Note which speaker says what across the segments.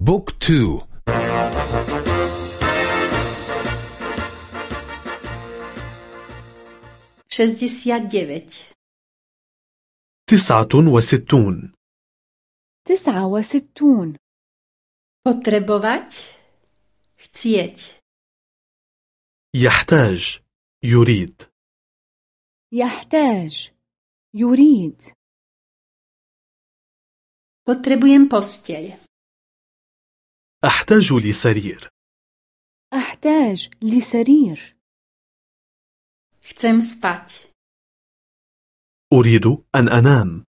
Speaker 1: Book
Speaker 2: two Šesťdesiatdeväť
Speaker 3: تسعة وستون
Speaker 4: تسعة وستون
Speaker 2: Potrebovať. Chcieť.
Speaker 3: يحتاج يريد
Speaker 4: يحتاج يريد
Speaker 2: Potrebujem posteľ.
Speaker 3: أحتاج لسرير
Speaker 4: أحتاج لسرير
Speaker 2: Chcem spať.
Speaker 3: أريد أن أنام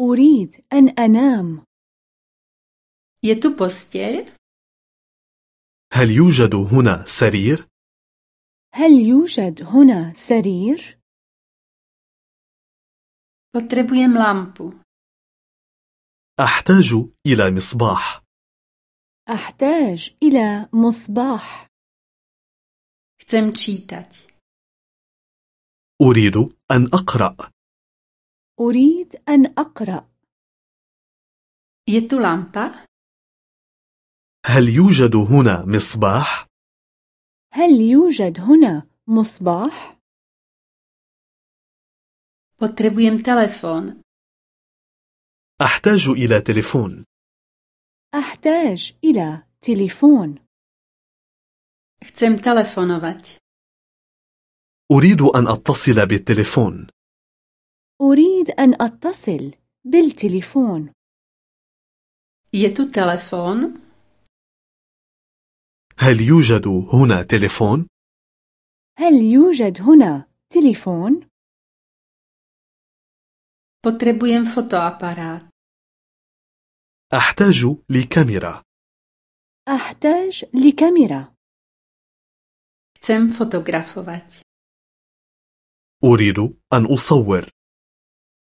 Speaker 4: أريد أن أنام
Speaker 2: Je tu posteľ?
Speaker 3: هل يوجد هنا سرير؟
Speaker 4: هل يوجد هنا سرير؟
Speaker 2: Potrebujem lampu.
Speaker 3: أحتاج إلى مصباح
Speaker 4: أحتاج إلى مصباح.
Speaker 3: أريد أن أقرأ
Speaker 4: أريد أن أقرأ
Speaker 2: Je tu lampa?
Speaker 3: هل يوجد هنا مصباح؟
Speaker 4: هل يوجد هنا مصباح؟
Speaker 2: Potrebujem telefón.
Speaker 3: أحتاج إلى تليفون
Speaker 4: أحتاج إلى تليفون
Speaker 2: Chcem telefonovať.
Speaker 3: أريد أن أتصل بالتليفون
Speaker 4: أريد أن أتصل بالتليفون
Speaker 2: Je tu telefón?
Speaker 3: هل يوجد هنا تليفون؟
Speaker 4: هل يوجد هنا تليفون؟
Speaker 2: Potrebujem fotoaparát.
Speaker 3: أحتاج لكاميرا
Speaker 4: أحتاج لكاميرا
Speaker 2: Chcem fotografovať.
Speaker 3: أريد أن أصور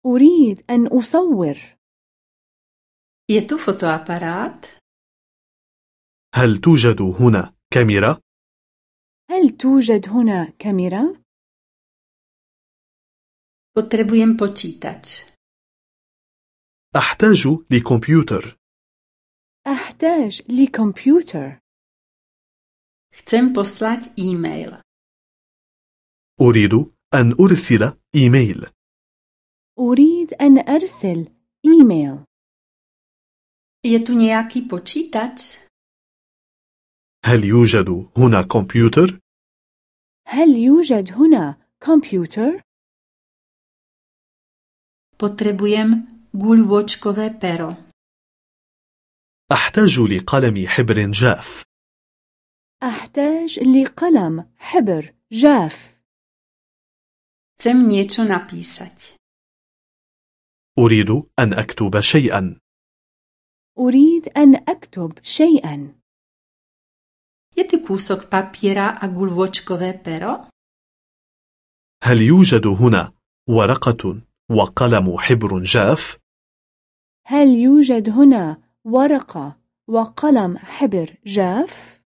Speaker 4: أريد أن أصور
Speaker 2: Je tu fotoaparát?
Speaker 3: هل توجد هنا كاميرا؟
Speaker 4: هل توجد هنا كاميرا؟
Speaker 2: Potrebujem počítač.
Speaker 3: أحتاج لكمبيوتر
Speaker 4: أحتاج لكمبيوتر
Speaker 2: Chcem poslať e-mail.
Speaker 3: أريد أن أرسل إيميل
Speaker 4: أريد أن أرسل إيميل
Speaker 2: Je tu nejaký počítač?
Speaker 3: هل يوجد هنا كمبيوتر؟
Speaker 4: هل يوجد هنا كمبيوتر؟
Speaker 2: Potrebujem guľôčkové pero.
Speaker 3: أحتاج لقلم حبر جاف
Speaker 4: أحتاج لقلم حبر جاف
Speaker 2: Chcem niečo napísať.
Speaker 3: أريد أن أكتب شيئا
Speaker 4: أريد أن أكتب شيئا
Speaker 2: Je tu kúsok papiera a guľôčkové pero?
Speaker 3: هل يوجد هنا ورقة وقلم حبر جاف؟
Speaker 4: هل يوجد هنا ورقة وقلم حبر جاف؟